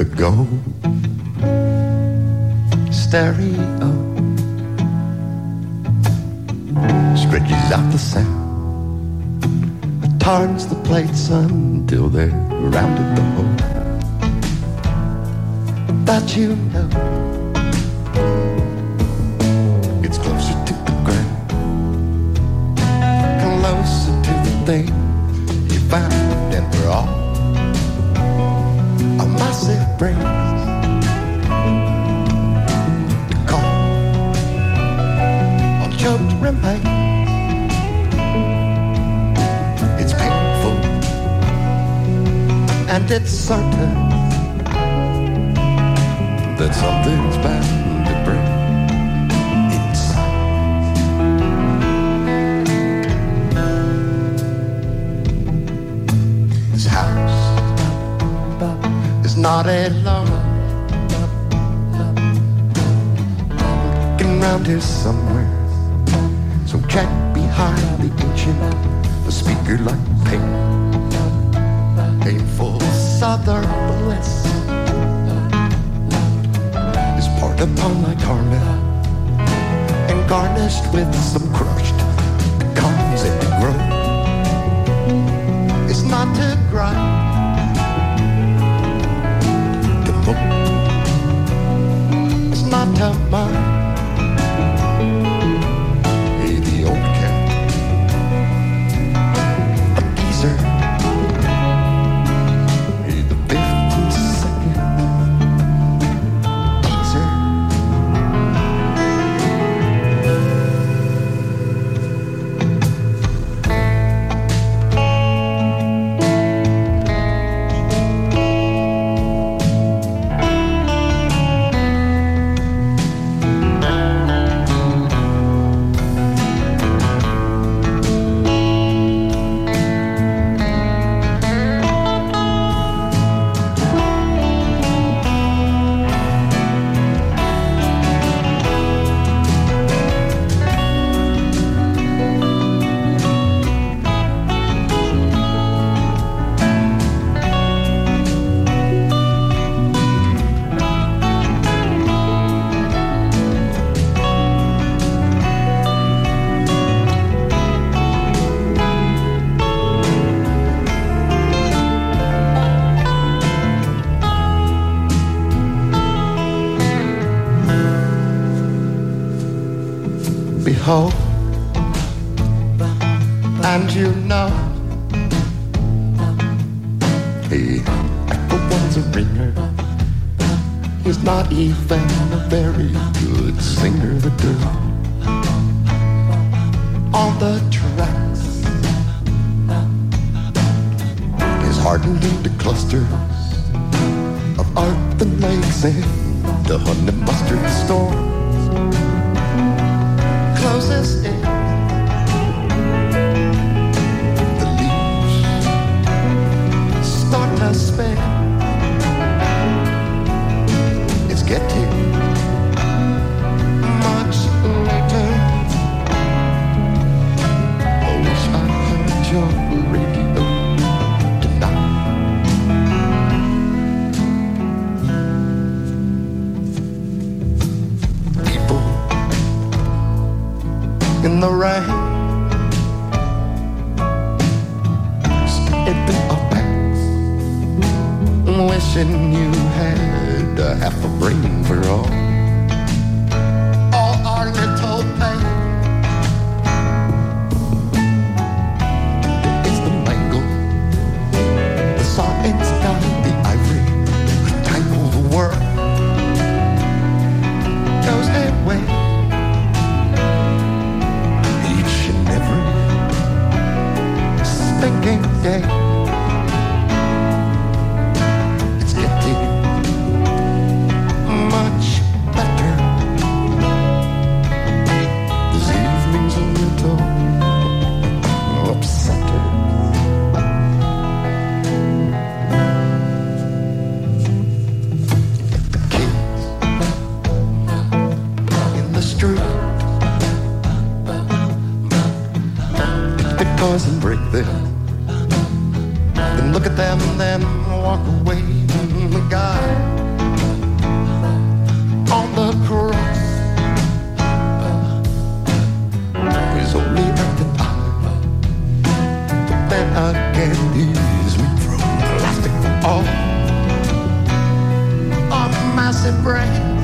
the gold stereo. Stretches out the sound, turns the plates until they're rounded the hole. But you know, it's closer to the ground, closer to the thing and it's certain that something's bound to break inside. This house is not alone. Looking round here somewhere, some cat behind the ancient, a speaker like pain, southern bliss is poured upon my garment and garnished with some crushed pecans in the. It's not to grind Behold, and you know, he one's a ringer. He's not even a very good singer. The girl on the tracks is hardened into clusters of earth and lakes and the honey mustard storm closes in the rain. Standing up wishing you had a half a brain for. All toys and break them. Then look at them, then walk away. The guy on the cross is only at the eye. But then again, he's weak from plastic. all a massive brain.